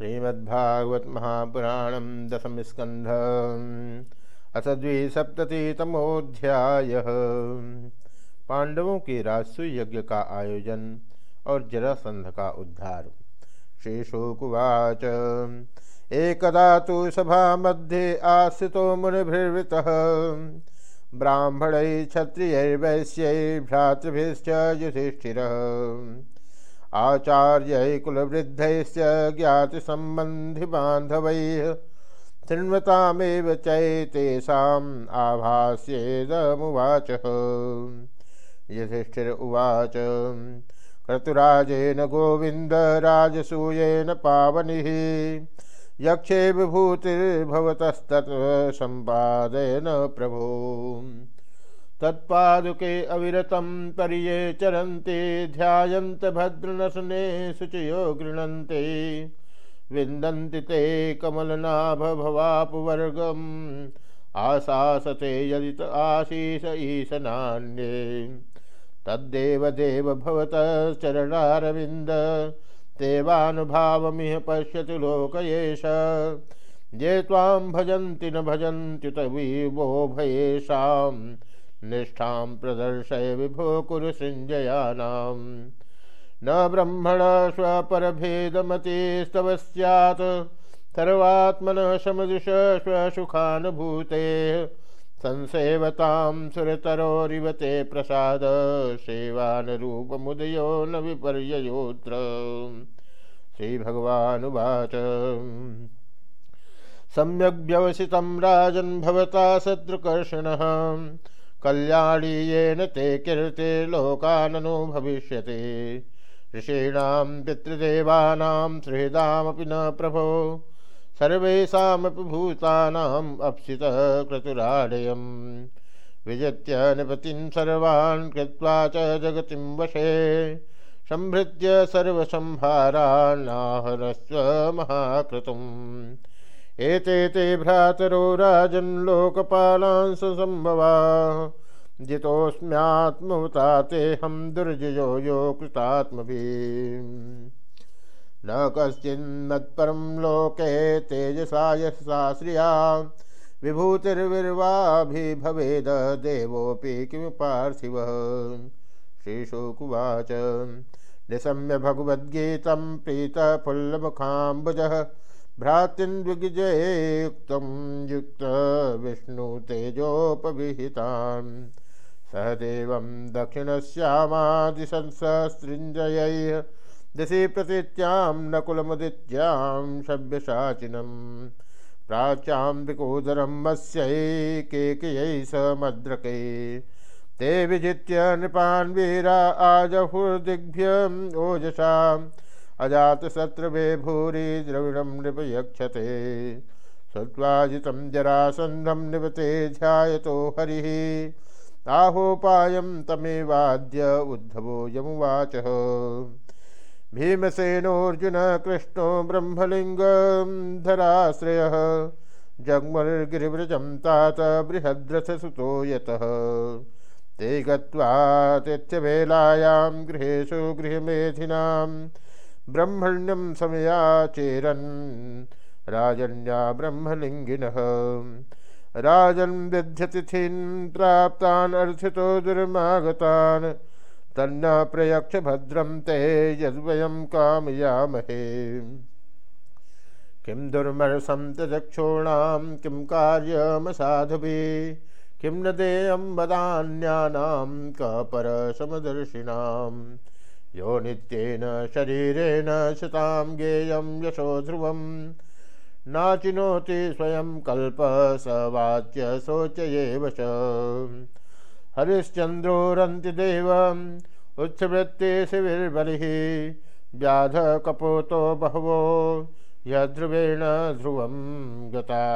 श्रीमद्भागवत महापुराण दशम स्कंध अथ द्विसप्ततितमोध्याय पांडवों के राजसु यज्ञ का आयोजन और जरासंध का उद्धार। श्रीशुकुवाच। एकदा तो सभा मध्ये आश्रितो मुनिभिर्वृतः। ब्राह्मण क्षत्रिय भ्रातृभिश्च युधिष्ठिरः। आचार्य कुलवृद्ध ज्ञातिसम्बन्धिबान्धवैः शृण्वतामेव चैतेषाम् आभास्येदमुवाच। युधिष्ठिर उवाच, क्रतुराजेन गोविन्दराजसूयेन पावनिः, यक्षे विभूतिर्भवतस्तत् सम्पादयन प्रभो। तत्पादुके अविरतं पर्ये चरन्ते, ध्यायन्त भद्रनसने शुचयो गृह्णन्ते। विन्दन्ति ते कमलनाभभवापवर्गम् आशासते यदि आशीष ईशनान्ये। तद्देव देव भवतश्चरणारविन्द देवानुभावमिह पश्यतु लोकयेश ये त्वां भजन्ति न भजन्त्युत विवो भयेषाम् निष्ठा प्रदर्शय विभो कुरु न ब्रह्मण स्वपरभेदमतिस्तव स्यात् सर्वात्मनः समदृश स्वसुखानुभूते। संसेवतां सुरतरोरिव ते प्रसाद, सेवानुरूपमुदयो न विपर्ययोत्र। श्रीभगवानुवाच। सम्यग् व्यवसितं राजन् भवता शत्रुकर्षणः। कल्याणी येन ते कीर्ते लोकाननो भविष्यति। ऋषीणां पितृदेवानां सुहृदामपि न प्रभो। सर्वेषामपि भूतानाम् अप्सितः क्रतुराडयम् विजित्य सर्वान् कृत्वा च जगतिं वशे। संभृत्य सर्वसंभारान्नाहरस्व महाकृतुम्। एते ते भ्रातरो राजन्लोकपालांस सम्भवा जितोऽस्म्यात्मवता तेऽहं दुर्जयो यो कृतात्मभिः न कश्चिन्मत्परं लोके तेजसा यशसा श्रिया। विभूतिर्विर्वाभिभवेद देवोऽपि किं पार्थिवः। श्रीशुकुवाच। निशम्य भगवद्गीतं प्रीतफुल्लमुखाम्बुजः। भ्रातृन्विजयुक्तं युक्त विष्णु विष्णुतेजोपविहितान् सहदेवं दक्षिणश्यामादिशंससृञ्जयैः दिशि प्रतीत्यां नकुलमुदित्यां सभ्यशाचिनं प्राच्यां विकोदरं मत्स्यै स मद्रकै। ते विजित्य नृपान् वीरा आजहुर्दिग्भ्यम् अजातशत्रुवे भूरि द्रविणं नृपयक्षते। सत्त्वाजितं जरासन्धं निपते, ध्यायतो हरिः। आहोपायं तमेवाद्य उद्धवो यमुवाचः। भीमसेनोऽर्जुन, कृष्णो ब्रह्मलिङ्गं धराश्रयः। जग्मर्गिरिव्रजं तात बृहद्रथसुतो यतः। ते गत्वा तिथ्यवेलायां, गृहेषु गृहमेधिनां ब्रह्मण्यम समयाचेरन् राजन्या ब्रह्मलिङ्गिनः। राजन् विध्यतिथीन् प्राप्तान् अर्थितो दुर्मागतान्। तन्न प्रयक्ष भद्रं ते यद्वयं कामयामहे। किं दुर्मर्शं तदक्षोणां किं कार्यमसाधुभिः किं न देयं वदान्यानां कपरसमदर्शिनाम्। यो नित्येन शरीरेण शतां गेयं यशो ध्रुवं नाचिनोति स्वयं कल्प स वाच्य शोचयेव च। हरिश्चन्द्रोरन्तिदेवम् उत्सवृत्ते शिविर्बलिः, व्याध कपोतो बहवो यध्रुवेण ध्रुवं गता।